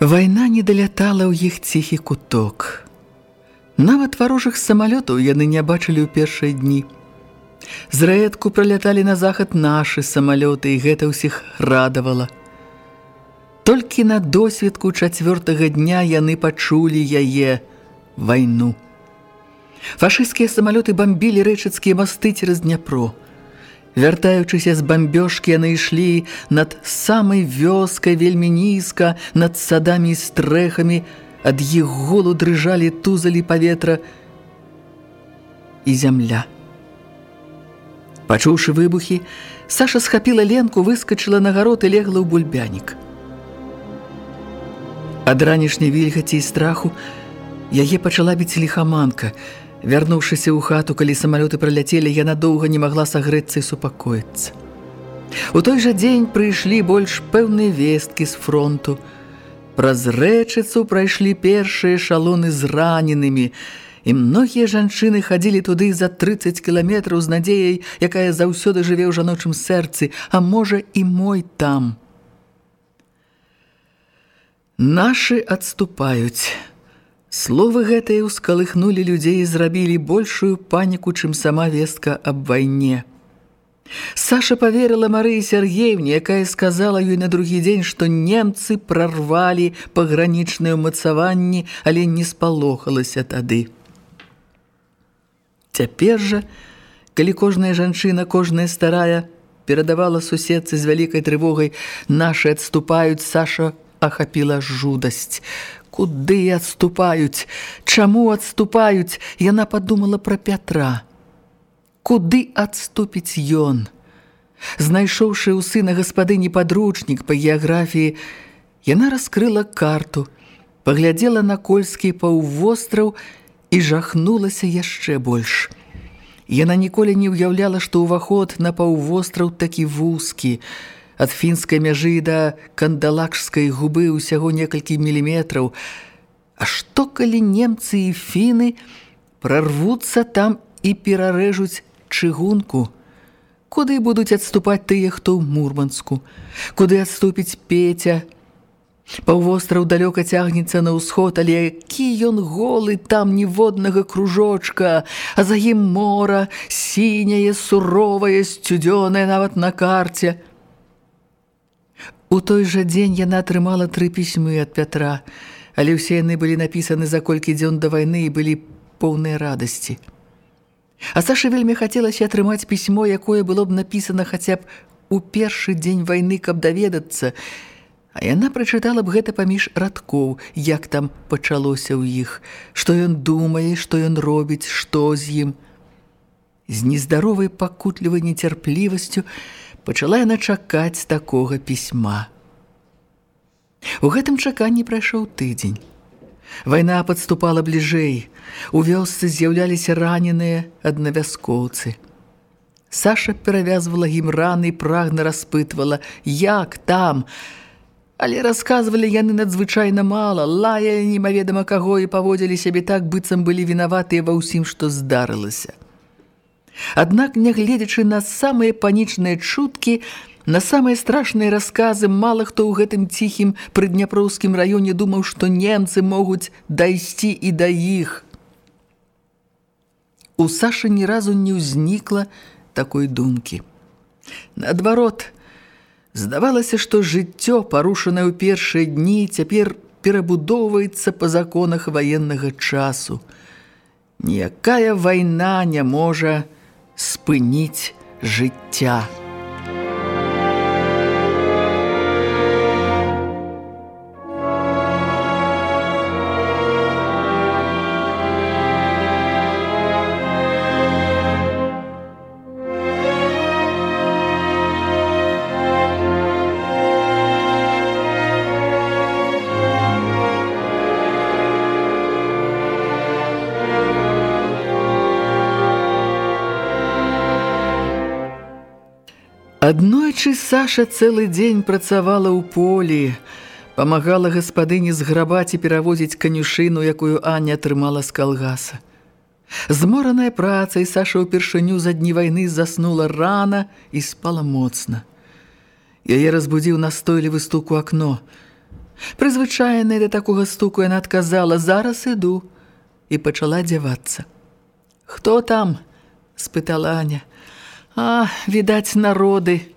Вайна не далятала ў іх ціхі куток. Нават варожых самалётаў яны не бачылі ў першыя дні. Зрэдку праляталі на захад нашы самалёты, і гэта ўсіх радавала. Толькі на досведку чацвёртага дня яны пачулі яе вайну. Фашысцкія самалёты бамбілі рэчыцкія масты цераз Дняпро. Вяртаючыся з бамбёжкі, яны ішлі над самай вёскай вельмі нізка, над садамі і стрэхамі, ад іх голу дрыжалі тузалі паветра і зямля. Пачуўшы выбухі, Саша схапіла ленку, выскачыла на гарод і легла ў бульбянік. Ад ранішняй вільгаці і страху яе пачала біць ліхаманка – Вярнуўшыся ў хату, калі самалёты праляцелі, яна доўга не магла сагрэцца і супакоіцца. У той жа дзень прыйшлі больш пэўныя весткі з фронту. Праз рэчыцу прайшлі першыя шалоны з раненымі, і многія жанчыны хадзілі туды за 30 кіламетраў з надзеяй, якая заўсёды жыве ў жаночым сэрцы, а можа і мой там. Нашы адступаюць. Словы гэтыя ўскалыхнулі людзей і зрабілі большую паніку, чым сама вестка аб вайне. Саша поверыла Марыі Сергеевне, якая сказала ёй на другі дзень, што немцы прарвалі пагранічныя ўмацаванні, але не спалохалася тады. Цяпер жа, калі кожная жанчына, кожная старая перадавала суседцы з вялікай трывогай, нашы адступаюць, Саша ахапіла жудасць. Куды адступаюць? Чаму адступаюць? Яна падумала пра Пятра. Куды адступіць ён? Знайшоўшы ў сына гаспадыні падручнік па геаграфіі, яна раскрыла карту, паглядзела на кольскі паўвостраў і жахнулася яшчэ больш. Яна ніколі не ўяўляла, што ўваход на паўвостраў такі вузкі, ад фінскай мяжы да кандалакшскай губы ўсяго некалькі міліметраў. А што калі немцы і фіны прарвуцца там і перарэжуць чыгунку? Куды будуць адступаць тыя, хто ў Мурманску? Куды адступіць Петя? Паўвостраў далёка цягнецца на ўсход, але які ён голы там ніводнага кружочка, а за ім мора, сіняе, суровае, сцюдзёнае нават на карце – У той жа дзень яна атрымала тры пісьмы ад Пятра, але ўсе яны былі напісаны за колькі дзён да вайны і былі поўныя радасці. А Саша вельмі хацелася атрымаць пісьмо, якое было б напісана хаця б у першы дзень вайны, каб даведацца, А яна прачытала б гэта паміж радкоў, як там пачалося ў іх, што ён думае, што ён робіць, што з ім. З нездаровай пакутлівай нецярплівасцю, пачала яна чакаць такога пісьма. У гэтым чаканні прайшоў тыдзень. Вайна падступала бліжэй. У вёсцы з'яўляліся раненыя аднавяскоўцы. Саша перавязвала ім раны і прагна распытвала, як там. Але расказвалі яны надзвычайна мала, лаялі немаведама каго і паводзілі сябе так, быццам былі вінаватыя ва ўсім, што здарылася. Аднак, нягледзячы на самыя панічныя чуткі, на самыя страшныя расказы, мала хто ў гэтым ціхім прыдняпроўскім раёне думаў, што немцы могуць дайсці і да іх. У Сашы ні разу не ўзнікла такой думкі. Наадварот, здавалася, што жыццё, парушанае ў першыя дні, цяпер перабудоўваецца па законах ваеннага часу – Ніякая вайна не можа спыніць жыцця. Аднойчы Саша цэлы дзень працавала ў полі, памагала гаспадыні зграбаць і перавозіць канюшыну, якую Аня атрымала з калгаса. Змораная працай Саша ўпершыню за дні вайны заснула рана і спала моцна. Яе разбудзіў настойлівы стук у акно. Прызвычайная да такога стуку яна адказала: "Зараз іду" і пачала дзявацца. "Хто там?" спытала Аня. А, відаць, народы.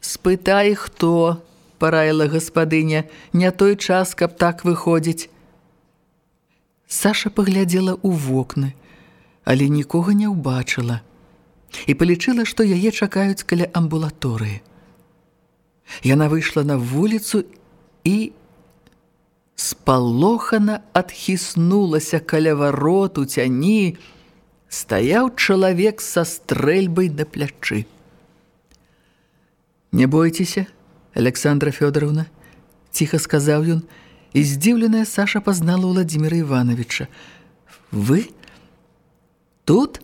Спытай, хто, параіла гаспадыня, не той час, каб так выходзіць. Саша паглядзела ў вокны, але нікога не ўбачыла і палічыла, што яе чакаюць каля амбулаторыі. Яна выйшла на вуліцу і спалохана адхіснулася каля варот у цяні, стаяў чалавек са стрэльбай на плячы. Не бойцеся, Александра Фёдоровна, ціха сказаў ён, і здзіўленая Саша пазнала Владимира Ивановича. Вы тут?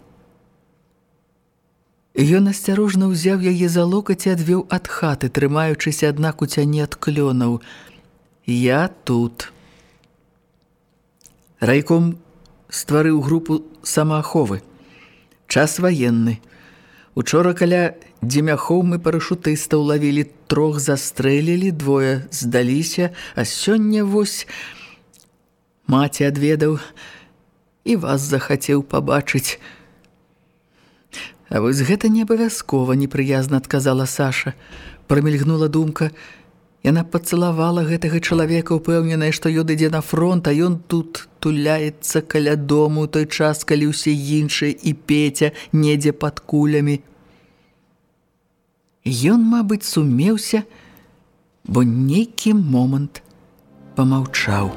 Ён асцярожна ўзяў яе за локаць і адвёў ад хаты, трымаючыся аднак у цяне ад клёнаў. Я тут. Райком стварыў групу самааховы. Час ваенны. Учора каля дземяхоў мы парашутыстаў лавілі трох застрэлілі, двое здаліся, а сёння вось маці адведаў і вас захацеў пабачыць. А вось гэта не абавязкова непрыязна адказала Саша. Прамільгнула думка, Яна пацалавала гэтага чалавека, упэўненая, што ён ідзе на фронт, а ён тут туляецца каля дому той час, калі ўсе іншыя і Петя недзе пад кулямі. Ён, мабыць, сумеўся, бо нейкі момант памаўчаў.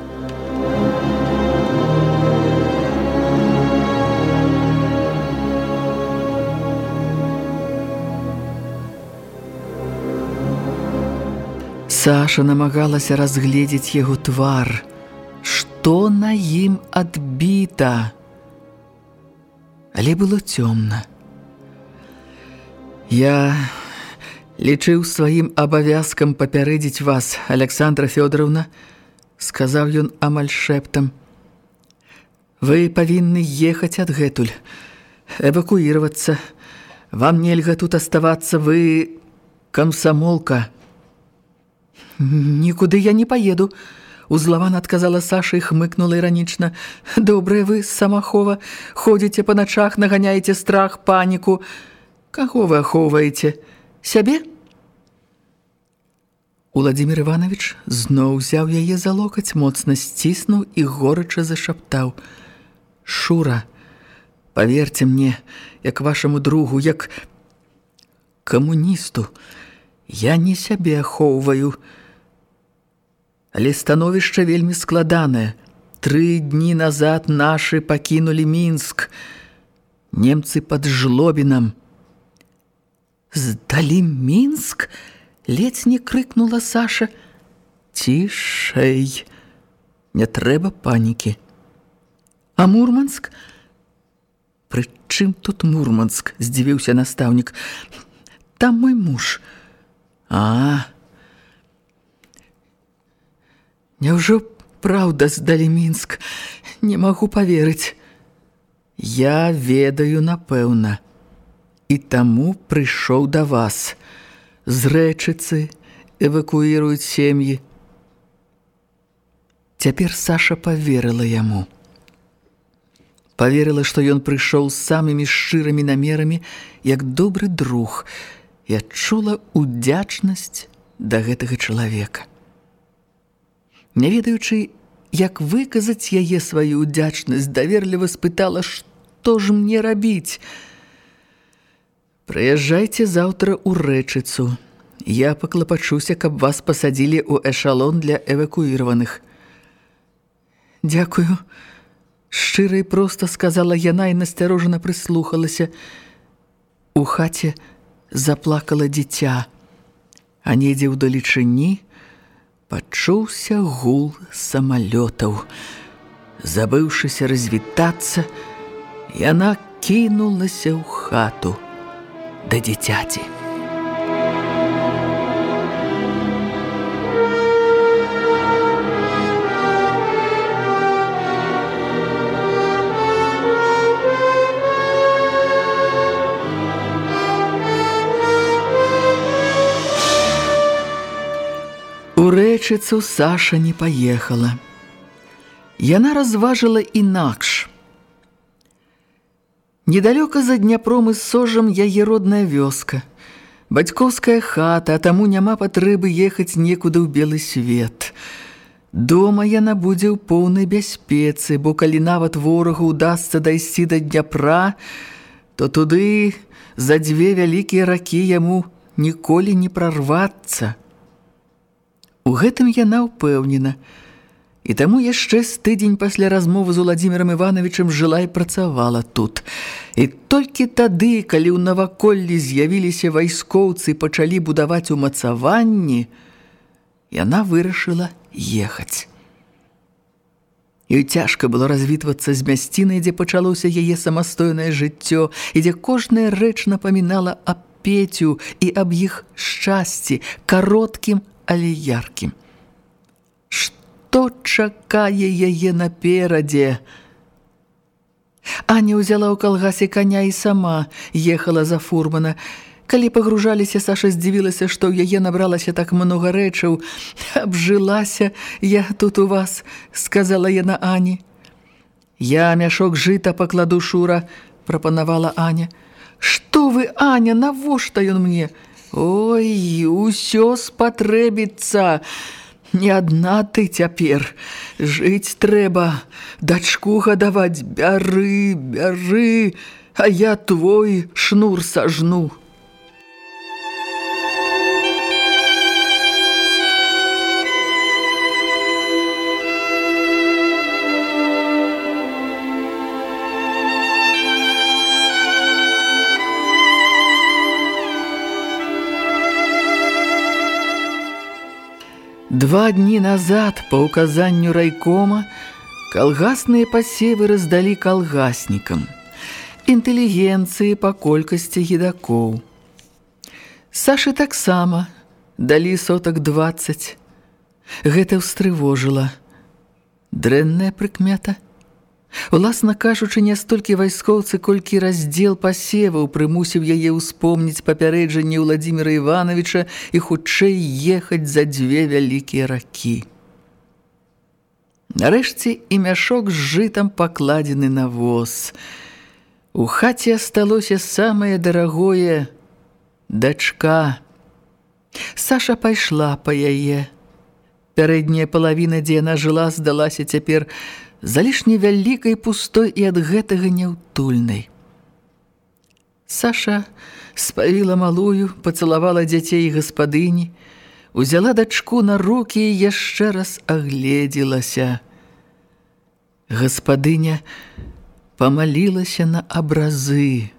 Саша намагалася разгледзець яго твар. Што на ім адбіта? Але было цёмна. Я лічыў сваім абавязкам папярэдзіць вас, Александра Фёдоровна, сказаў ён амаль шэптам. Вы павінны ехаць адгэтуль, эвакуироваться. Вам нельга тут оставаться, вы комсомолка. Нікуды я не поеду. Узлавана адказала Саша і хмыкнула іранічна. Добрыя вы, самахова, ходзіце па начах, наганяеце страх, паніку. Каго вы ахоўваеце? Сябе? Уладзімир Іванович зноў узяў яе за локаць, моцна сціснуў і горача зашаптаў. Шура, паверьце мне, як вашаму другу, як камуністу, я не сябе ахоўваю, Але становішча вельмі складанае. Тры дні назад нашы пакінулі Мінск. Немцы пад жлобінам. Здалі Мінск? Ледзь не крыкнула Саша. Цішэй. Не трэба панікі. А Мурманск? Пры чым тут Мурманск? Здзівіўся настаўнік. Там мой муж. А, Няўжо праўда здалі мінск, не магу паверыць. Я ведаю напэўна, і таму прыйшоў да вас. З рэчыцы эвакуіруюць сем'і. Цяпер Саша паверыла яму. Паверыла, што ён прыйшоў з самымі шчырымі намерамі, як добры друг, і адчула ўдзячнасць да гэтага чалавека. Не ведаючы, як выказаць яе сваю ўдзячнасць, даверліва спытала, што ж мне рабіць. Прыязджайце заўтра ў рэчыцу. Я паклапачуся, каб вас пасадзілі ў эшалон для эвакуіраваных. Дякую. Шчыра і проста сказала яна і насцярожана прыслухалася. У хаце заплакала дзіця, а недзе ў далечыні пачуўся гул самалётаў. Забыўшыся развітацца, яна кінулася ў хату да дзіцяці. У рэчыцу Саша не паехала. Яна разважыла інакш. Недалёка за Дняпром і сожам яе родная вёска. Бацькоўская хата, а таму няма патрэбы ехаць некуды ў белы свет. Дома яна будзе ў поўнай бяспецы, бо калі нават ворагу ўдасца дайсці да Дняпра, то туды за дзве вялікія ракі яму ніколі не прарвацца. У гэтым яна ўпэўнена – І таму яшчэ з тыдзень пасля размовы з Уладзімірам Івановичам жыла і працавала тут. І толькі тады, калі ў наваколлі з'явіліся вайскоўцы і пачалі будаваць умацаванні, яна вырашыла ехаць. Ёй цяжка было развітвацца з мясцінай, дзе пачалося яе самастойнае жыццё, і дзе кожная рэч напамінала аб Петю і аб іх шчасці, кароткім, але яркім. Што чакае яе наперадзе. Аня ўзяла ў калгасе каня і сама ехала за фурмана. Калі пагружаліся, Саша здзівілася, што ў яе набралася так многа рэчаў. «Абжылася я тут у вас», – сказала яна Ані. «Я мяшок жыта пакладу, Шура», – прапанавала Аня. «Што вы, Аня, навошта ён мне?» «Ой, усё спатрэбіцца!» Не адна ты цяпер. Жыць трэба, дачку гадаваць, бяры, бяры, а я твой шнур сажну. Два дні назад, па ўказанню райкома, калгасныя пасевы раздалі калгаснікам, інтэлігенцыі па колькасці едакоў. Сашы таксама далі сотак 20. Гэта ўстрывожыла. Дрэнная прыкмета – Уласна кажучы, не столькі вайскоўцы, колькі раздзел пасеваў прымусіў яе ўспомніць папярэджанне Владзіміра Івановича і хутчэй ехаць за дзве вялікія ракі. Нарэшце і мяшок з жытам пакладзены на воз. У хаце асталося самае дарагое дачка. Саша пайшла па яе. Пярэдняя палавіна, дзе яна жыла, здалася цяпер залішне вялікай пустой і ад гэтага няўтульнай. Саша спавіла малую, пацалавала дзяцей і гаспадыні, узяла дачку на рукі і яшчэ раз агледзілася. Гаспадыня памалілася на абразы.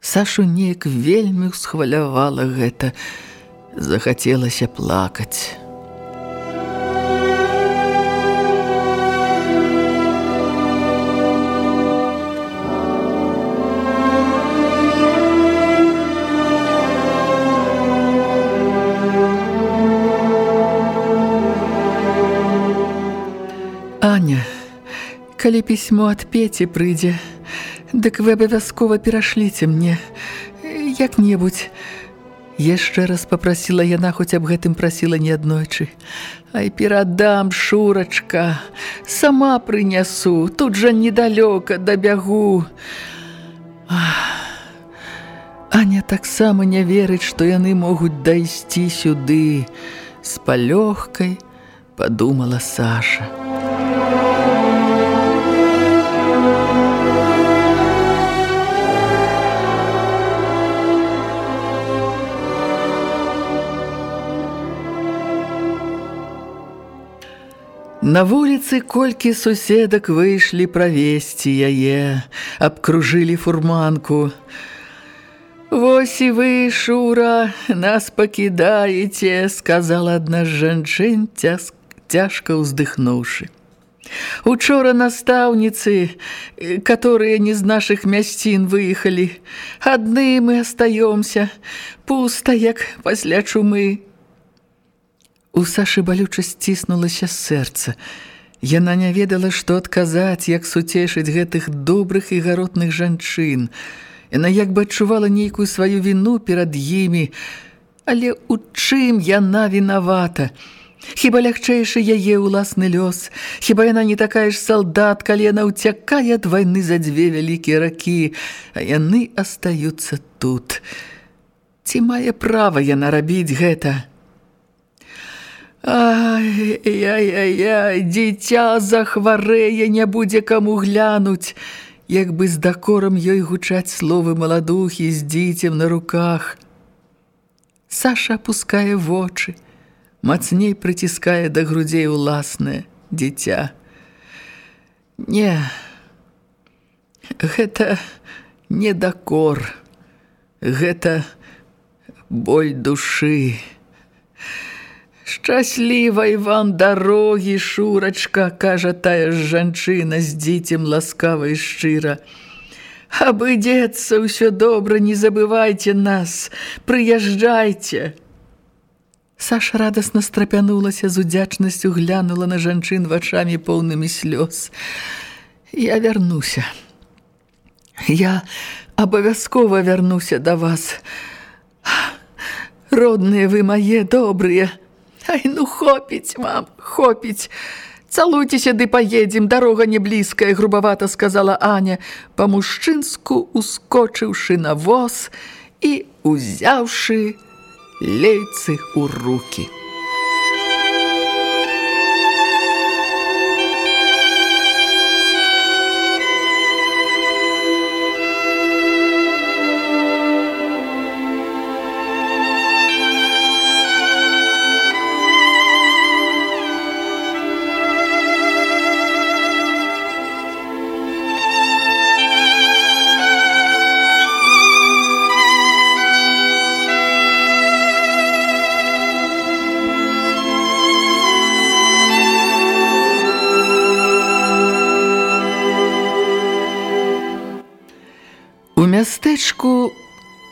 Сашу неяк вельмі ўсхвалявала гэта, захацелася плакаць. Калі пісьмо ад пеці прыйдзе, дык вы абавязкова перашліце мне як-небудзь. Яшчэ раз попрасіла яна, хоць аб гэтым прасіла неаднойчы. Ай перадам, шурачка, сама прынясу, тут жа недалёка дабягу. Аня таксама не верыць, што яны могуць дайсці сюды з палёгкай, подумала Саша. На вуліцы колькі суседак выйшлі правесці яе, абкружылі фурманку. «Вось і вы, Шура, нас пакідаеце», — сказала адна з жанчын, цяжка ўздыхнуўшы. «Учора настаўніцы, которые не з нашых мясцін выехалі, адны мы астаёмся, пуста, як пасля чумы». У Сашы балюча сціснулася сэрца. Яна не ведала, што адказаць, як суцешыць гэтых добрых і гаротных жанчын. Яна як бы адчувала нейкую сваю віну перад імі, але ў чым яна вінавата? Хіба лягчэйшы яе ўласны лёс? Хіба яна не такая ж салдат, калі яна ўцякае ад вайны за дзве вялікія ракі, а яны астаюцца тут. Ці мае права яна рабіць гэта? Ай-яй-яй, дзіця захварэе, не будзе каму глянуць. Як бы з дакорам ёй гучаць словы маладухі з дзіцем на руках. Саша апускае вочы, мацней прыціскае да грудзей уласнае дзіця. Не, гэта не дакор, гэта боль душы. Шчаслівай вам дарогі, шурачка, кажа тая ж жанчына з дзіцем ласкава і шчыра. Абыдзецца ўсё добра, не забывайце нас, прыязджайце. Саша радасна страпянулася з удзячнасцю, глянула на жанчын вачамі поўнымі слёз. Я вярнуся. Я абавязкова вярнуся да вас. Родныя вы мае добрыя. Ай, ну хопіць, мам, хопіць. Цалуйцеся ды паедзем, дарога не блізкая, грубавата сказала Аня, па-мужчынску ускочыўшы на воз і узяўшы лейцы ў рукі. Мястэчку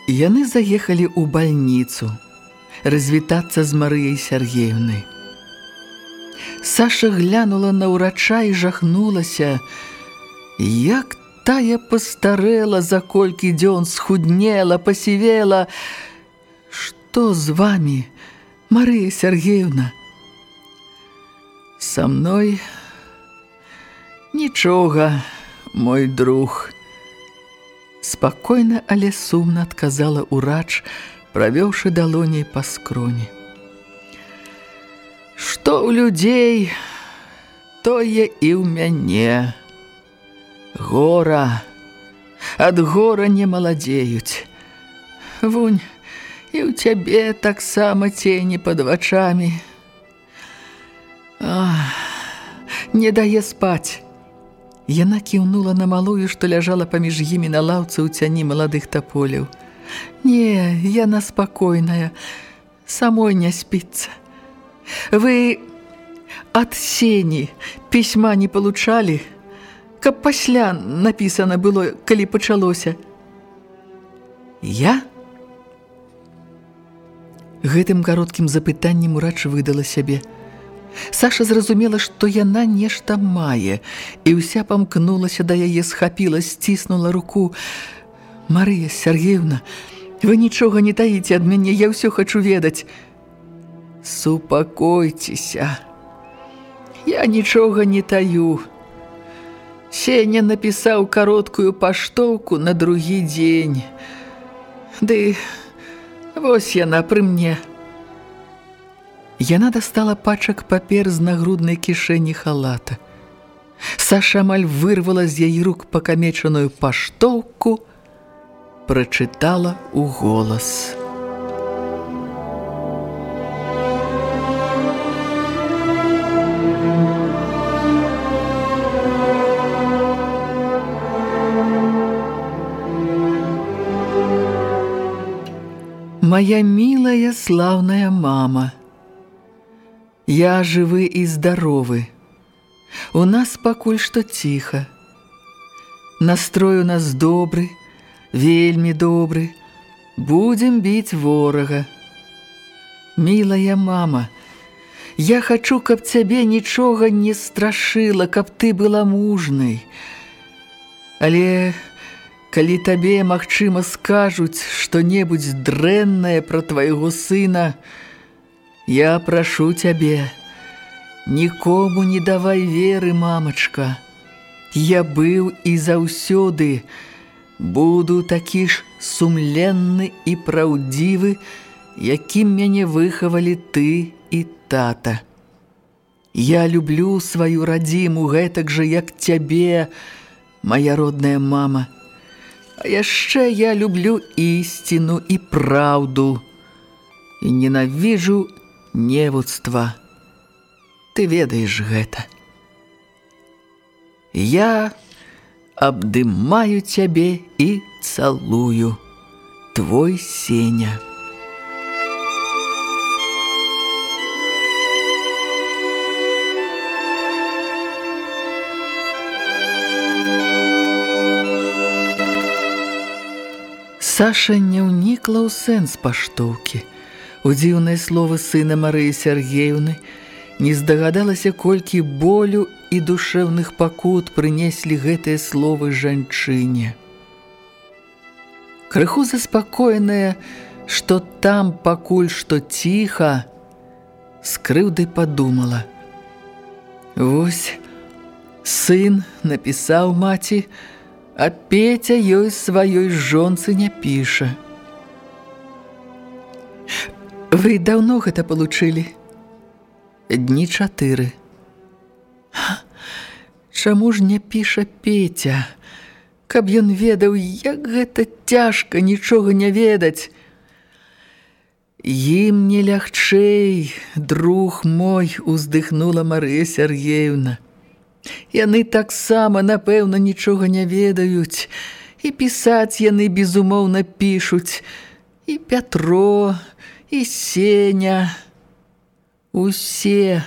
яны заехалі ў бальніцу развітацца з Марыяй Сергеевнай. Саша глянула на ўрача і жахнулася, як тая пастарэла за колькі дзён схуднела, пасівела. Што з вами, Марыя Сергеевна? Са мной нічога, мой друг, спакойна, але сумна адказала ўрач, правёўшы далоней па скроні. Што ў людзей, тое і ў мяне. Гора, ад гора не маладзеюць. Вунь, і ў цябе таксама цені пад вачамі. Ах, не дае спаць. Яна кіўнула на малую, што ляжала паміж імі на лаўцы ў цяні маладых таполяў. Не, яна спакойная, самой не спіцца. Вы ад сені пісьма не получалі, каб пасля напісана было, калі пачалося. Я? Гэтым кароткім запытаннем урач выдала сябе – Саша зразумела, што яна нешта мае, і ўся памкнулася да яе схапіла, сціснула руку. Марыя Сергеевна, вы нічога не таіце ад мяне, я ўсё хачу ведаць. Супакойцеся. Я нічога не таю. Сеня напісаў кароткую паштоўку на другі дзень. Ды вось яна пры мне. Яна дастала пачак папер з нагруднай кішэні халата. Саша амаль вырвала з яе рук пакамечаную паштоўку, прачытала ў голас. Моя милая славная мама, я жывы і здаровы. У нас пакуль што ціха. Настрой у нас добры, вельмі добры. Будзем біць ворага. Мілая мама, я хачу, каб цябе нічога не страшыла, каб ты была мужнай. Але калі табе, магчыма, скажуць што-небудзь дрэннае пра твайго сына, я прашу цябе, нікому не давай веры, мамачка. Я быў і заўсёды буду такі ж сумленны і праўдзівы, якім мяне выхавалі ты і тата. Я люблю сваю радзіму гэтак жа, як цябе, моя родная мама. А яшчэ я люблю ісціну і праўду і ненавіжу невуцтва. Ты ведаеш гэта. Я абдымаю цябе і цалую, твой сеня. Саша не ўнікла ў сэнс паштоўкі. У дзіўныя словы сына Марыі Сергеевны не здагадалася, колькі болю і душэўных пакут прынеслі гэтыя словы жанчыне. Крыху заспакоеная, што там пакуль што ціха, з крыўдай падумала. Вось, сын напісаў маці, а Петя ёй сваёй жонцы не піша. Вы даўно гэта получылі? Дні чатыры. Чаму ж не піша Петя? Каб ён ведаў, як гэта цяжка нічога не ведаць. Ім не лягчэй, друг мой, уздыхнула Марыя Сергеевна. Яны таксама, напэўна, нічога не ведаюць. І пісаць яны, безумоўна, пішуць. І Пятро, і Сеня. Усе.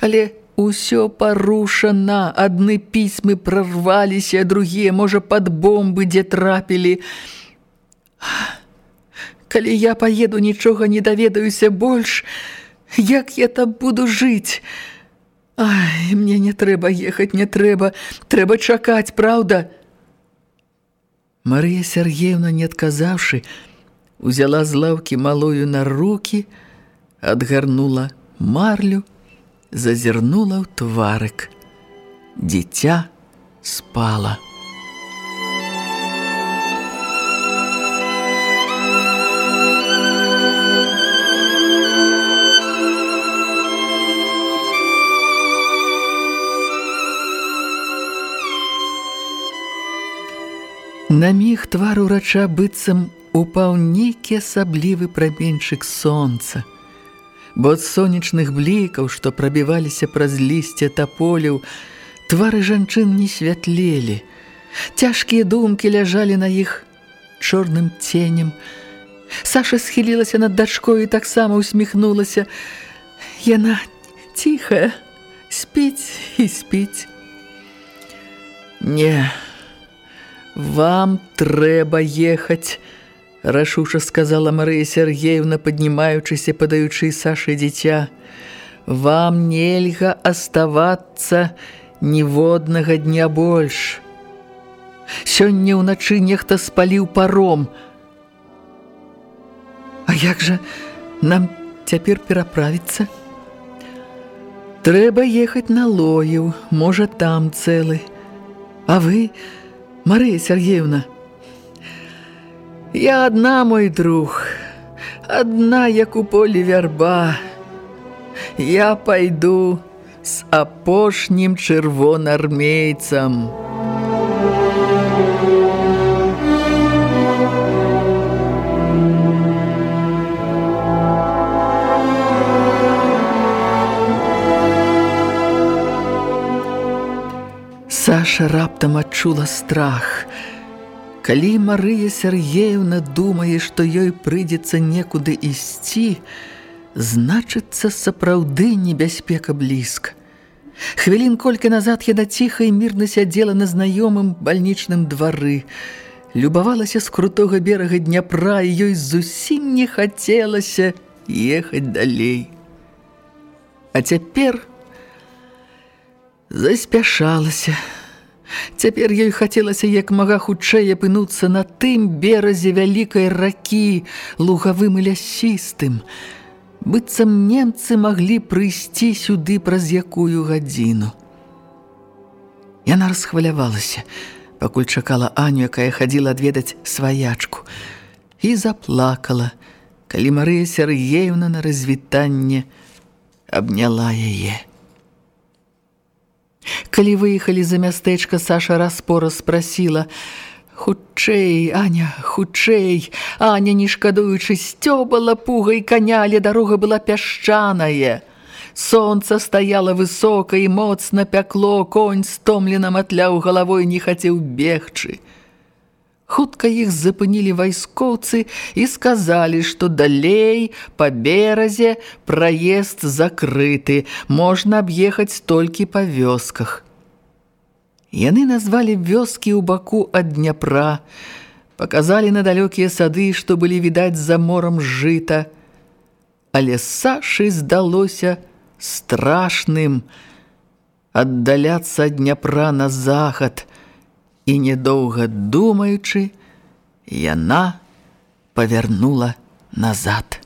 Але ўсё парушана. Адны пісьмы прарваліся, другія, можа, пад бомбы, дзе трапілі. Калі я паеду, нічога не даведаюся больш, як я там буду жыць? Ай, мне не трэба ехаць, не трэба, трэба чакаць, праўда? Марыя Сергеевна, не адказаўшы, узяла з лаўкі малую на рукі, адгарнула марлю, зазірнула ў тварык. Дзіця спала. На міг твар урача быццам упаў нейкі асаблівы праменьчык сонца. Бо ад сонечных блікаў, што прабіваліся праз лісце таполяў, твары жанчын не святлелі. Цяжкія думкі ляжалі на іх чорным ценем. Саша схілілася над дачкою і таксама усміхнулася. Яна ціхая, спіць і спіць. Не, «Вам трэба ехаць», – рашуша сказала Марыя Сергеевна, паднімаючыся, падаючы Сашы дзіця. «Вам нельга аставацца ніводнага дня больш. Сёння ўначы нехта спаліў паром. А як жа нам цяпер пераправіцца? Трэба ехаць на лоеў, можа, там цэлы. А вы... Мария Сергеевна, я одна, мой друг, Адна, як у полі вярба, я пайду з апошнім чырвонаармейцам. Саша раптам адчула страх. Калі Марыя Сергеевна думае, што ёй прыйдзецца некуды ісці, значыцца сапраўды небяспека блізка. Хвілін колькі назад яна ціха і мірна сядзела на знаёмым бальнічным двары. Любавалася з крутога берага Дняпра, і ёй зусім не хацелася ехаць далей. А цяпер заспяшалася. Цяпер ёй хацелася як мага хутчэй апынуцца на тым беразе вялікай ракі, лугавым і лясістым. Быццам немцы маглі прыйсці сюды праз якую гадзіну. Яна расхвалявалася, пакуль чакала Аню, якая хадзіла адведаць сваячку, і заплакала, калі Марыя Сергеевна на развітанне абняла яе. Калі выехалі за мястэчка, Саша распора спрасіла: « Хутчэй, Аня, хутчэй, Аня, не шкадуючы, сцёбала пугай каня, але дарога была пясчаная. Сонца стаяла высока і моцна пякло, конь стомлена матляў галавой не хацеў бегчы. Хутка іх запынілі вайскоўцы і сказалі, што далей па беразе праезд закрыты, можна аб'ехаць толькі па вёсках. Яны назвалі вёскі ў баку ад Дняпра, паказалі на далёкія сады, што былі відаць за морам жыта. Але Сашы здалося страшным аддаляцца ад Дняпра на захад – і недоўга думаючы, яна павярнула назад.